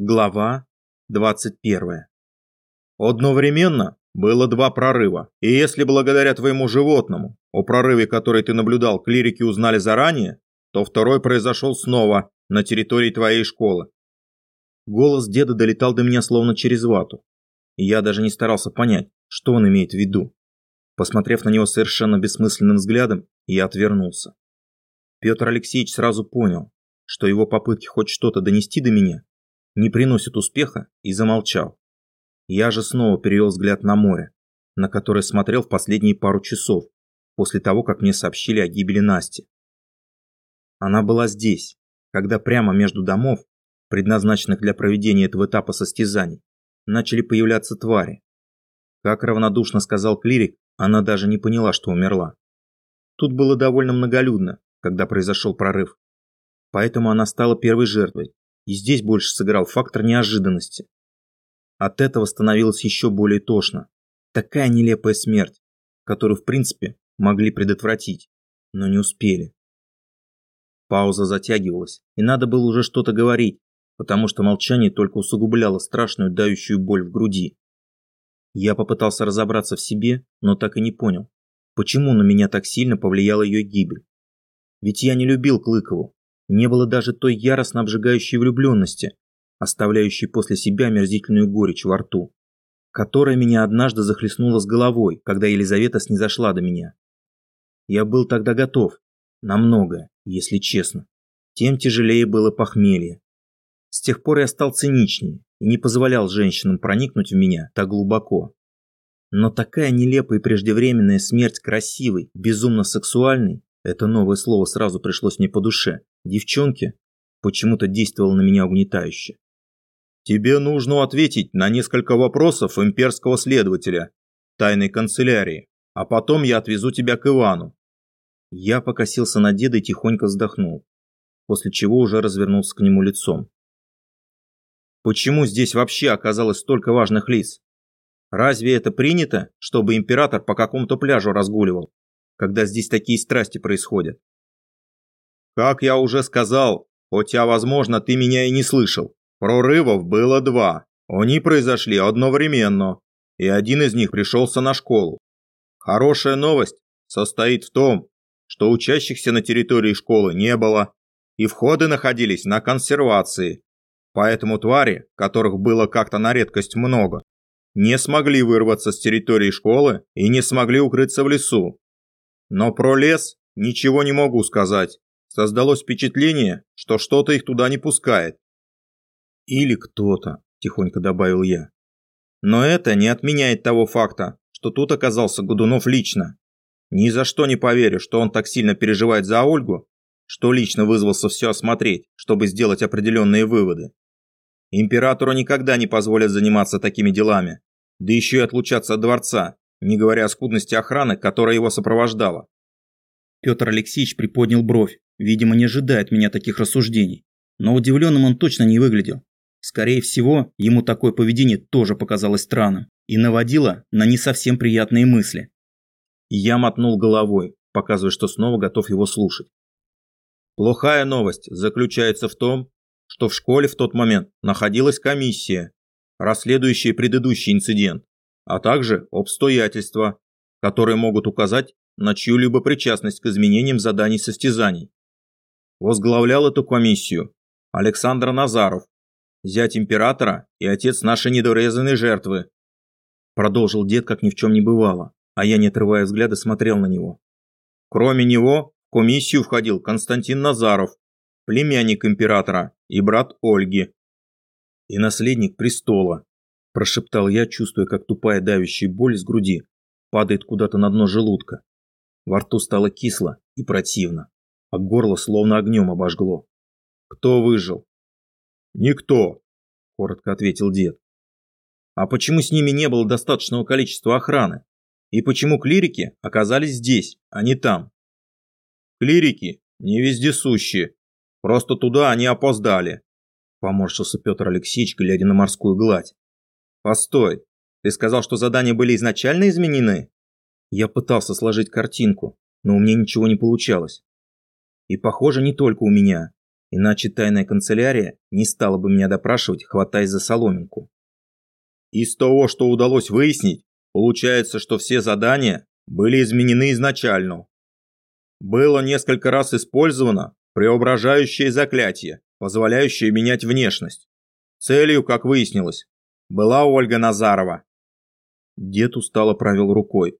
Глава 21. Одновременно было два прорыва, и если благодаря твоему животному о прорыве, который ты наблюдал, клирики узнали заранее, то второй произошел снова на территории твоей школы. Голос деда долетал до меня словно через вату, и я даже не старался понять, что он имеет в виду. Посмотрев на него совершенно бессмысленным взглядом, я отвернулся. Петр Алексеевич сразу понял, что его попытки хоть что-то донести до меня не приносят успеха и замолчал. Я же снова перевел взгляд на море, на которое смотрел в последние пару часов, после того, как мне сообщили о гибели Насти. Она была здесь, когда прямо между домов, предназначенных для проведения этого этапа состязаний, начали появляться твари. Как равнодушно сказал клирик, она даже не поняла, что умерла. Тут было довольно многолюдно, когда произошел прорыв. Поэтому она стала первой жертвой, и здесь больше сыграл фактор неожиданности. От этого становилось еще более тошно. Такая нелепая смерть, которую в принципе могли предотвратить, но не успели. Пауза затягивалась, и надо было уже что-то говорить, потому что молчание только усугубляло страшную давящую боль в груди. Я попытался разобраться в себе, но так и не понял, почему на меня так сильно повлияла ее гибель. Ведь я не любил Клыкову, не было даже той яростно обжигающей влюбленности, оставляющей после себя омерзительную горечь во рту, которая меня однажды захлестнула с головой, когда Елизавета снизошла до меня. Я был тогда готов, на многое, если честно. Тем тяжелее было похмелье. С тех пор я стал циничнее и не позволял женщинам проникнуть в меня так глубоко. Но такая нелепая и преждевременная смерть красивой, безумно сексуальной, это новое слово сразу пришлось мне по душе, девчонки, почему-то действовало на меня угнетающе. Тебе нужно ответить на несколько вопросов имперского следователя, тайной канцелярии, а потом я отвезу тебя к Ивану. Я покосился на деда и тихонько вздохнул, после чего уже развернулся к нему лицом. Почему здесь вообще оказалось столько важных лиц? Разве это принято, чтобы император по какому-то пляжу разгуливал, когда здесь такие страсти происходят? Как я уже сказал, хотя, возможно, ты меня и не слышал, прорывов было два. Они произошли одновременно, и один из них пришелся на школу. Хорошая новость состоит в том, что учащихся на территории школы не было, и входы находились на консервации. Поэтому твари, которых было как-то на редкость много, не смогли вырваться с территории школы и не смогли укрыться в лесу. Но про лес ничего не могу сказать. Создалось впечатление, что что-то их туда не пускает. Или кто-то, тихонько добавил я. Но это не отменяет того факта, что тут оказался Годунов лично. Ни за что не поверю, что он так сильно переживает за Ольгу, что лично вызвался все осмотреть, чтобы сделать определенные выводы. Императору никогда не позволят заниматься такими делами, да еще и отлучаться от дворца, не говоря о скудности охраны, которая его сопровождала. Петр Алексеевич приподнял бровь, видимо, не ожидая от меня таких рассуждений. Но удивленным он точно не выглядел. Скорее всего, ему такое поведение тоже показалось странным и наводило на не совсем приятные мысли. Я мотнул головой, показывая, что снова готов его слушать. Плохая новость заключается в том, что в школе в тот момент находилась комиссия, расследующая предыдущий инцидент, а также обстоятельства, которые могут указать на чью-либо причастность к изменениям заданий состязаний. Возглавлял эту комиссию Александр Назаров, зять императора и отец нашей недорезанной жертвы. Продолжил дед, как ни в чем не бывало, а я, не отрывая взгляда, смотрел на него. Кроме него, в комиссию входил Константин Назаров, племянник императора и брат Ольги. И наследник престола, прошептал я, чувствуя, как тупая давящая боль из груди падает куда-то на дно желудка. Во рту стало кисло и противно, а горло словно огнем обожгло. «Кто выжил?» «Никто», – коротко ответил дед. «А почему с ними не было достаточного количества охраны? И почему клирики оказались здесь, а не там?» «Клирики не вездесущие. Просто туда они опоздали», – поморщился Петр Алексеевич, глядя на морскую гладь. «Постой, ты сказал, что задания были изначально изменены?» Я пытался сложить картинку, но у меня ничего не получалось. И похоже, не только у меня. Иначе тайная канцелярия не стала бы меня допрашивать, хватаясь за соломинку. Из того, что удалось выяснить, получается, что все задания были изменены изначально. Было несколько раз использовано преображающее заклятие, позволяющее менять внешность. Целью, как выяснилось, была Ольга Назарова. Дед устало провел рукой.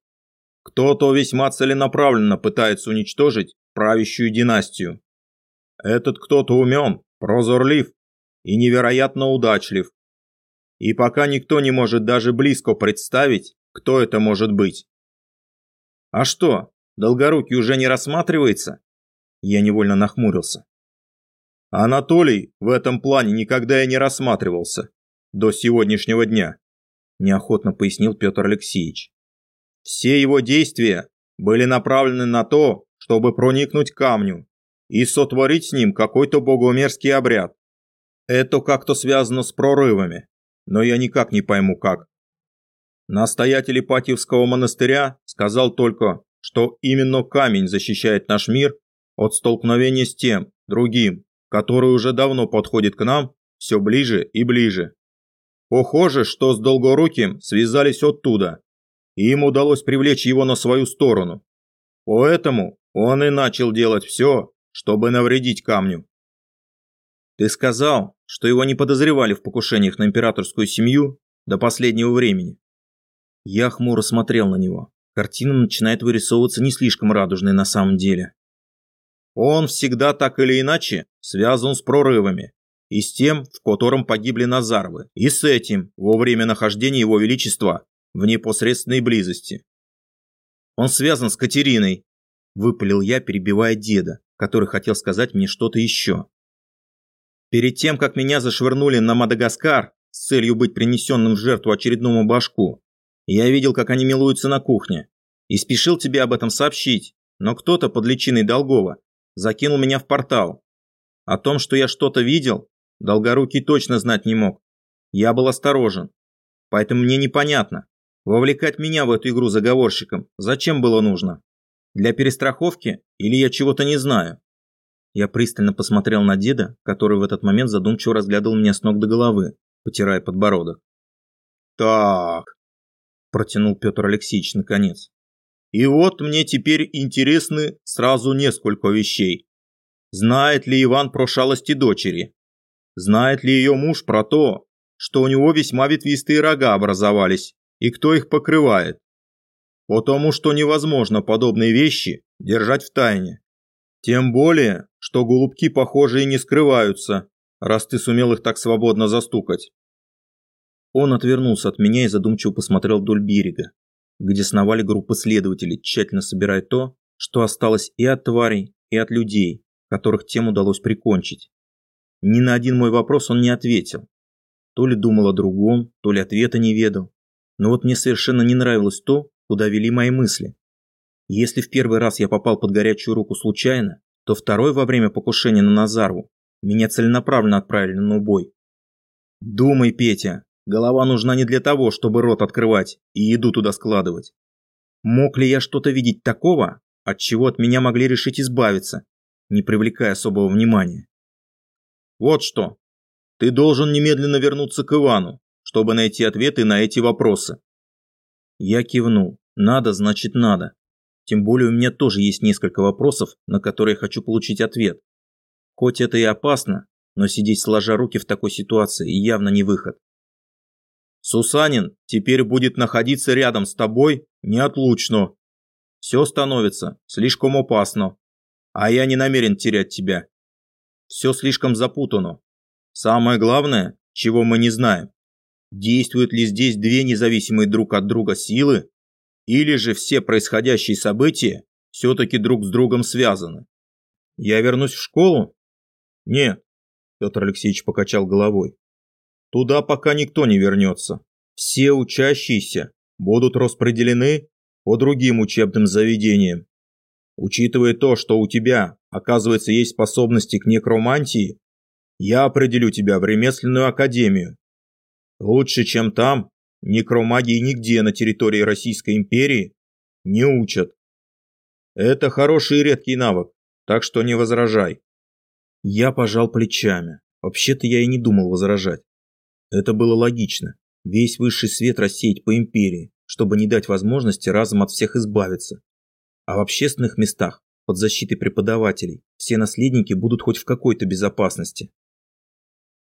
Кто-то весьма целенаправленно пытается уничтожить правящую династию. Этот кто-то умен, прозорлив и невероятно удачлив. И пока никто не может даже близко представить, кто это может быть. А что, Долгорукий уже не рассматривается? Я невольно нахмурился. Анатолий в этом плане никогда и не рассматривался. До сегодняшнего дня. Неохотно пояснил Петр Алексеевич. Все его действия были направлены на то, чтобы проникнуть к камню и сотворить с ним какой-то богомерзкий обряд. Это как-то связано с прорывами, но я никак не пойму как. Настоятель Ипатьевского монастыря сказал только, что именно камень защищает наш мир от столкновения с тем, другим, который уже давно подходит к нам все ближе и ближе. Похоже, что с Долгоруким связались оттуда, и им удалось привлечь его на свою сторону. Поэтому он и начал делать все, чтобы навредить камню. Ты сказал, что его не подозревали в покушениях на императорскую семью до последнего времени. Я хмуро смотрел на него. Картина начинает вырисовываться не слишком радужной на самом деле. Он всегда так или иначе связан с прорывами, и с тем, в котором погибли Назаровы, и с этим во время нахождения его величества в непосредственной близости. Он связан с Катериной, выпалил я, перебивая деда, который хотел сказать мне что-то еще. Перед тем, как меня зашвырнули на Мадагаскар с целью быть принесенным в жертву очередному башку, я видел, как они милуются на кухне, и спешил тебе об этом сообщить, но кто-то под личиной Долгова закинул меня в портал. О том, что я что-то видел, Долгорукий точно знать не мог. Я был осторожен. Поэтому мне непонятно, вовлекать меня в эту игру заговорщиком зачем было нужно? Для перестраховки или я чего-то не знаю? Я пристально посмотрел на деда, который в этот момент задумчиво разглядывал меня с ног до головы, потирая подбородок. «Так», – протянул Петр Алексеевич наконец. «И вот мне теперь интересны сразу несколько вещей. Знает ли Иван про шалости дочери? Знает ли ее муж про то, что у него весьма ветвистые рога образовались, и кто их покрывает? потому что невозможно подобные вещи держать в тайне. Тем более, что голубки, похоже, и не скрываются, раз ты сумел их так свободно застукать. Он отвернулся от меня и задумчиво посмотрел вдоль берега, где сновали группы следователей, тщательно собирая то, что осталось и от тварей, и от людей, которых тем удалось прикончить. Ни на один мой вопрос он не ответил. То ли думал о другом, то ли ответа не ведал. Но вот мне совершенно не нравилось то, куда вели мои мысли. Если в первый раз я попал под горячую руку случайно, то второй во время покушения на Назарву меня целенаправленно отправили на убой. Думай, Петя, голова нужна не для того, чтобы рот открывать и еду туда складывать. Мог ли я что-то видеть такого, от чего от меня могли решить избавиться, не привлекая особого внимания? Вот что. Ты должен немедленно вернуться к Ивану, чтобы найти ответы на эти вопросы. Я кивнул. Надо, значит надо. Тем более у меня тоже есть несколько вопросов, на которые хочу получить ответ. Хоть это и опасно, но сидеть сложа руки в такой ситуации явно не выход. Сусанин теперь будет находиться рядом с тобой неотлучно. Все становится слишком опасно, а я не намерен терять тебя. Все слишком запутано. Самое главное, чего мы не знаем, Действуют ли здесь две независимые друг от друга силы, или же все происходящие события все-таки друг с другом связаны? Я вернусь в школу? Нет, Петр Алексеевич покачал головой. Туда пока никто не вернется. Все учащиеся будут распределены по другим учебным заведениям. Учитывая то, что у тебя, оказывается, есть способности к некромантии, я определю тебя в ремесленную академию, Лучше, чем там, некромагии нигде на территории Российской империи не учат. Это хороший и редкий навык, так что не возражай. Я пожал плечами. Вообще-то я и не думал возражать. Это было логично. Весь высший свет рассеять по империи, чтобы не дать возможности разом от всех избавиться. А в общественных местах, под защитой преподавателей, все наследники будут хоть в какой-то безопасности.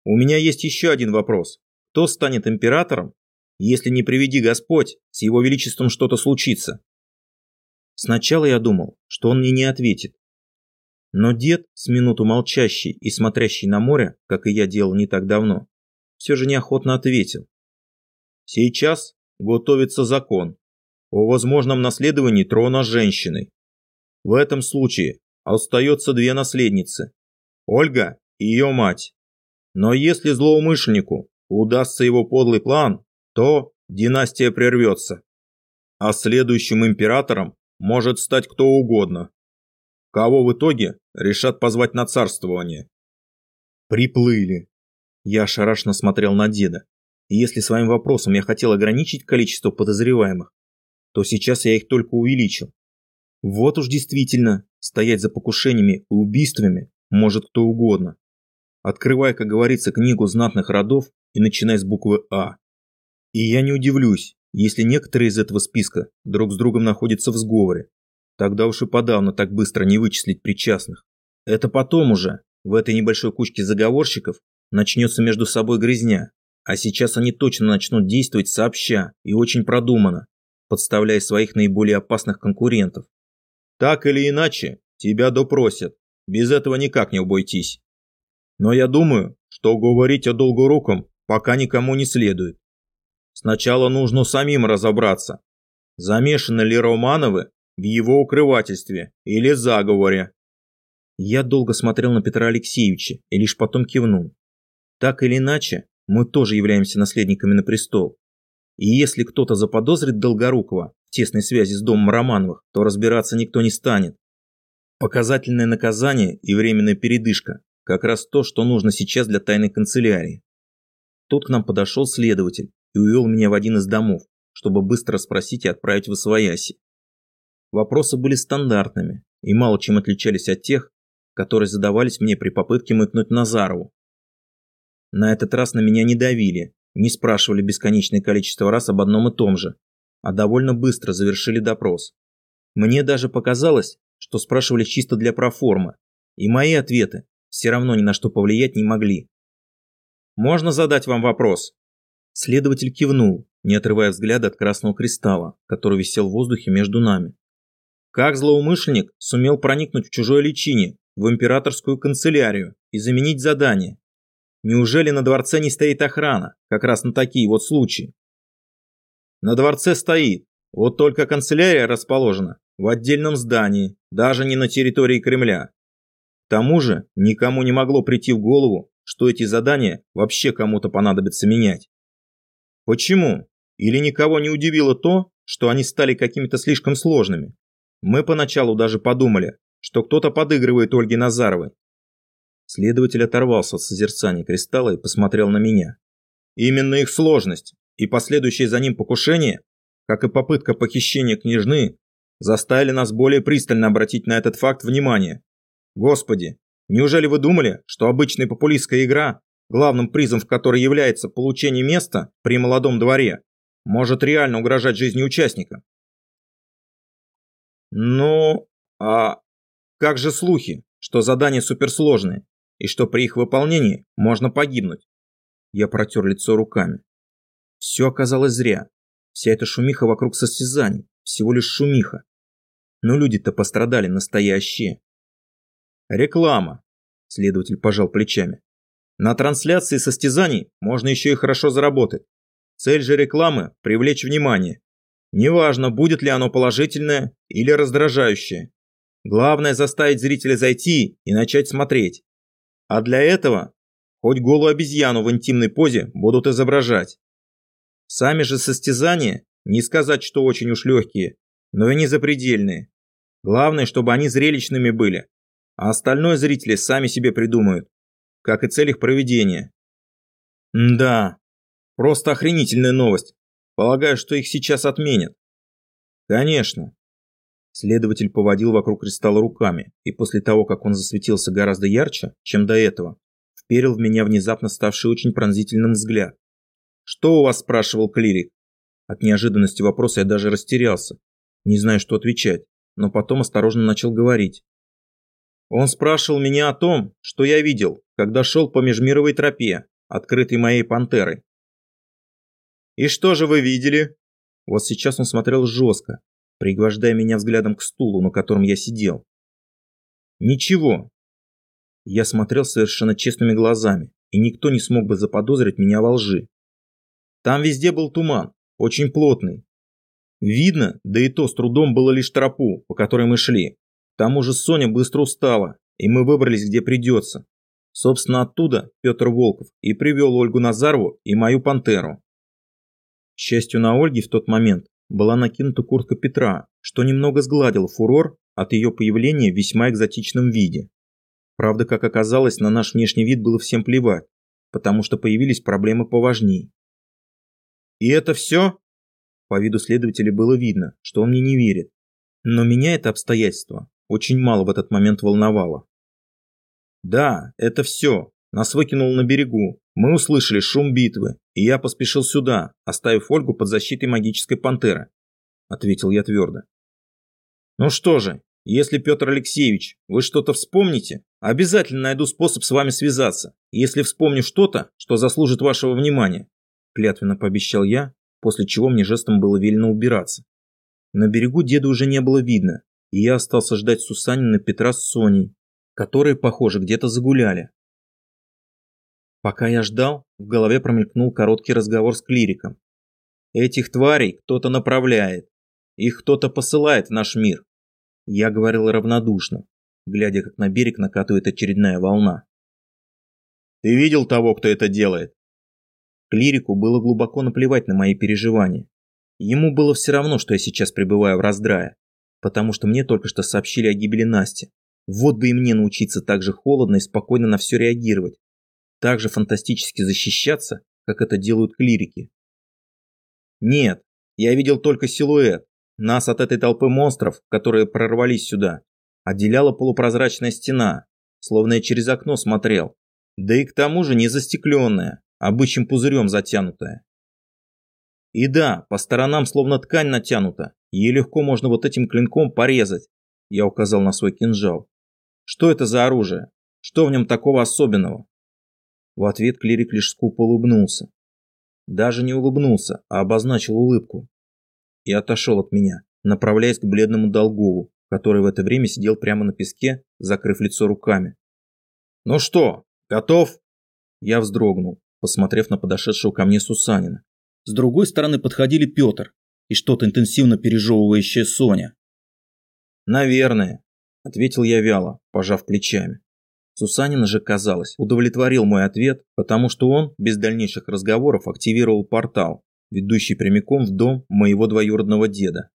У меня есть еще один вопрос. Кто станет императором, если не приведи Господь, с его величеством что-то случится? Сначала я думал, что он мне не ответит. Но дед, с минуту молчащий и смотрящий на море, как и я делал не так давно, все же неохотно ответил. Сейчас готовится закон о возможном наследовании трона женщиной. В этом случае остается две наследницы – Ольга и ее мать. Но если злоумышленнику удастся его подлый план, то династия прервется. А следующим императором может стать кто угодно. Кого в итоге решат позвать на царствование? Приплыли. Я ошарашенно смотрел на деда. Если своим вопросом я хотел ограничить количество подозреваемых, то сейчас я их только увеличил. Вот уж действительно, стоять за покушениями и убийствами может кто угодно. Открывай, как говорится, книгу знатных родов и начинай с буквы А. И я не удивлюсь, если некоторые из этого списка друг с другом находятся в сговоре. Тогда уж и подавно так быстро не вычислить причастных. Это потом уже, в этой небольшой кучке заговорщиков, начнется между собой грязня. А сейчас они точно начнут действовать сообща и очень продуманно, подставляя своих наиболее опасных конкурентов. Так или иначе, тебя допросят. Без этого никак не обойтись. Но я думаю, что говорить о Долгоруком пока никому не следует. Сначала нужно самим разобраться, замешаны ли Романовы в его укрывательстве или заговоре. Я долго смотрел на Петра Алексеевича и лишь потом кивнул. Так или иначе, мы тоже являемся наследниками на престол. И если кто-то заподозрит Долгорукова в тесной связи с домом Романовых, то разбираться никто не станет. Показательное наказание и временная передышка – как раз то, что нужно сейчас для тайной канцелярии. Тут к нам подошел следователь и увел меня в один из домов, чтобы быстро спросить и отправить в Освояси. Вопросы были стандартными и мало чем отличались от тех, которые задавались мне при попытке мыкнуть Назарову. На этот раз на меня не давили, не спрашивали бесконечное количество раз об одном и том же, а довольно быстро завершили допрос. Мне даже показалось, что спрашивали чисто для проформы, и мои ответы все равно ни на что повлиять не могли. «Можно задать вам вопрос?» Следователь кивнул, не отрывая взгляда от красного кристалла, который висел в воздухе между нами. Как злоумышленник сумел проникнуть в чужое личине, в императорскую канцелярию и заменить задание? Неужели на дворце не стоит охрана, как раз на такие вот случаи? На дворце стоит, вот только канцелярия расположена в отдельном здании, даже не на территории Кремля. К тому же никому не могло прийти в голову, что эти задания вообще кому-то понадобится менять. Почему? Или никого не удивило то, что они стали какими-то слишком сложными? Мы поначалу даже подумали, что кто-то подыгрывает Ольге Назаровой, Следователь оторвался от созерцания кристалла и посмотрел на меня. Именно их сложность и последующее за ним покушение, как и попытка похищения княжны, заставили нас более пристально обратить на этот факт внимание. Господи, неужели вы думали, что обычная популистская игра, главным призом в которой является получение места при молодом дворе, может реально угрожать жизни участника? Ну, а как же слухи, что задания суперсложные? И что при их выполнении можно погибнуть. Я протер лицо руками. Все оказалось зря. Вся эта шумиха вокруг состязаний, всего лишь шумиха. Но люди-то пострадали настоящие. Реклама. Следователь пожал плечами. На трансляции состязаний можно еще и хорошо заработать. Цель же рекламы – привлечь внимание. Неважно, будет ли оно положительное или раздражающее. Главное – заставить зрителя зайти и начать смотреть. А для этого хоть голую обезьяну в интимной позе будут изображать. Сами же состязания, не сказать, что очень уж легкие, но и не запредельные. Главное, чтобы они зрелищными были, а остальное зрители сами себе придумают, как и цель их проведения. М да, просто охренительная новость. Полагаю, что их сейчас отменят. Конечно. Следователь поводил вокруг кристалла руками, и после того, как он засветился гораздо ярче, чем до этого, вперил в меня внезапно ставший очень пронзительным взгляд. «Что у вас?» – спрашивал клирик. От неожиданности вопроса я даже растерялся, не знаю, что отвечать, но потом осторожно начал говорить. Он спрашивал меня о том, что я видел, когда шел по межмировой тропе, открытой моей пантерой. «И что же вы видели?» Вот сейчас он смотрел жестко, пригвождая меня взглядом к стулу, на котором я сидел. «Ничего». Я смотрел совершенно честными глазами, и никто не смог бы заподозрить меня во лжи. Там везде был туман, очень плотный. Видно, да и то с трудом было лишь тропу, по которой мы шли. К тому же Соня быстро устала, и мы выбрались где придется. Собственно, оттуда Петр Волков и привел Ольгу Назарову и мою пантеру. К счастью, на Ольге в тот момент была накинута куртка Петра, что немного сгладило фурор от ее появления в весьма экзотичном виде. Правда, как оказалось, на наш внешний вид было всем плевать, потому что появились проблемы поважнее. «И это все?» По виду следователя было видно, что он мне не верит. Но меня это обстоятельство очень мало в этот момент волновало. «Да, это все. Нас выкинуло на берегу. Мы услышали шум битвы, и я поспешил сюда, оставив Ольгу под защитой магической пантеры», – ответил я твердо. «Ну что же, если, Петр Алексеевич, вы что-то вспомните, обязательно найду способ с вами связаться, если вспомню что-то, что заслужит вашего внимания», – клятвенно пообещал я, после чего мне жестом было велено убираться. На берегу деда уже не было видно, и я остался ждать Сусанина Петра с Соней, которые, похоже, где-то загуляли. Пока я ждал, в голове промелькнул короткий разговор с клириком. Этих тварей кто-то направляет, их кто-то посылает в наш мир. Я говорил равнодушно, глядя, как на берег накатывает очередная волна. Ты видел того, кто это делает? Клирику было глубоко наплевать на мои переживания. Ему было все равно, что я сейчас пребываю в раздрае, потому что мне только что сообщили о гибели Насти. Вот бы и мне научиться так же холодно и спокойно на все реагировать. Так же фантастически защищаться, как это делают клирики. Нет, я видел только силуэт. Нас от этой толпы монстров, которые прорвались сюда, отделяла полупрозрачная стена, словно я через окно смотрел. Да и к тому же не застекленная, бычьим пузырем затянутая. И да, по сторонам словно ткань натянута, ее легко можно вот этим клинком порезать. Я указал на свой кинжал. Что это за оружие? Что в нем такого особенного? В ответ клирик лишь скупо улыбнулся. Даже не улыбнулся, а обозначил улыбку. И отошел от меня, направляясь к бледному Долгову, который в это время сидел прямо на песке, закрыв лицо руками. «Ну что, готов?» Я вздрогнул, посмотрев на подошедшего ко мне Сусанина. С другой стороны подходили Петр и что-то интенсивно пережевывающая Соня. «Наверное», ответил я вяло, пожав плечами. Сусанина же, казалось, удовлетворил мой ответ, потому что он, без дальнейших разговоров, активировал портал, ведущий прямиком в дом моего двоюродного деда.